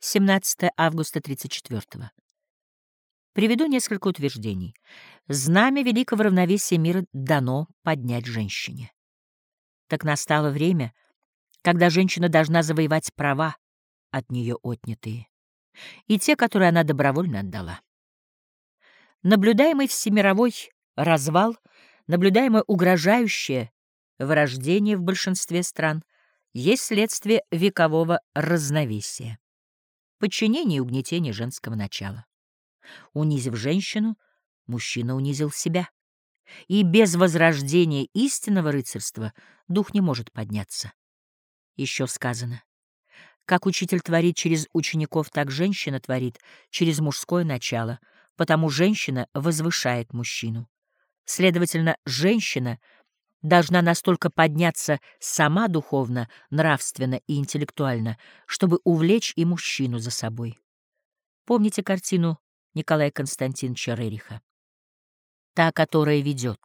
17 августа 34 -го. Приведу несколько утверждений. Знамя великого равновесия мира дано поднять женщине. Так настало время, когда женщина должна завоевать права, от нее отнятые, и те, которые она добровольно отдала. Наблюдаемый всемировой развал, наблюдаемое угрожающее вырождение в большинстве стран есть следствие векового разновесия, подчинения и угнетения женского начала. Унизив женщину, мужчина унизил себя. И без возрождения истинного рыцарства дух не может подняться. Еще сказано. Как учитель творит через учеников, так женщина творит через мужское начало, потому женщина возвышает мужчину. Следовательно, женщина должна настолько подняться сама духовно, нравственно и интеллектуально, чтобы увлечь и мужчину за собой. Помните картину Николая Константиновича Рериха? Та, которая ведет.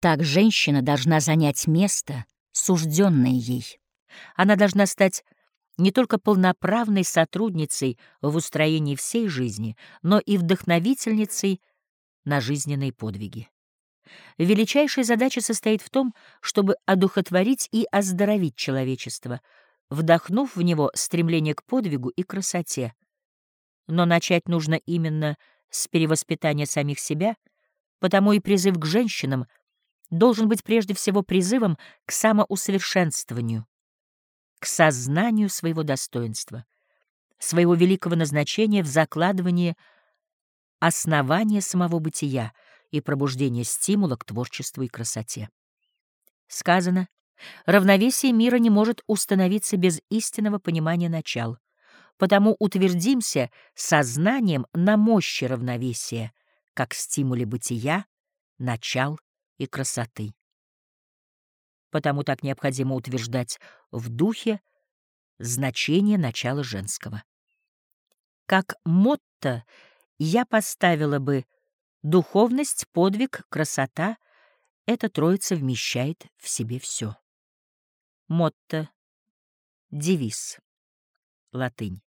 Так женщина должна занять место, сужденное ей. Она должна стать не только полноправной сотрудницей в устроении всей жизни, но и вдохновительницей на жизненные подвиги. Величайшая задача состоит в том, чтобы одухотворить и оздоровить человечество, вдохнув в него стремление к подвигу и красоте. Но начать нужно именно с перевоспитания самих себя, потому и призыв к женщинам должен быть прежде всего призывом к самоусовершенствованию, к сознанию своего достоинства, своего великого назначения в закладывании основания самого бытия и пробуждения стимула к творчеству и красоте. Сказано, равновесие мира не может установиться без истинного понимания начал, потому утвердимся сознанием на мощи равновесия, как стимуле бытия, начал и красоты. Потому так необходимо утверждать в духе значение начала женского. Как мотто я поставила бы духовность, подвиг, красота — эта троица вмещает в себе все. Мотто, девиз, латынь.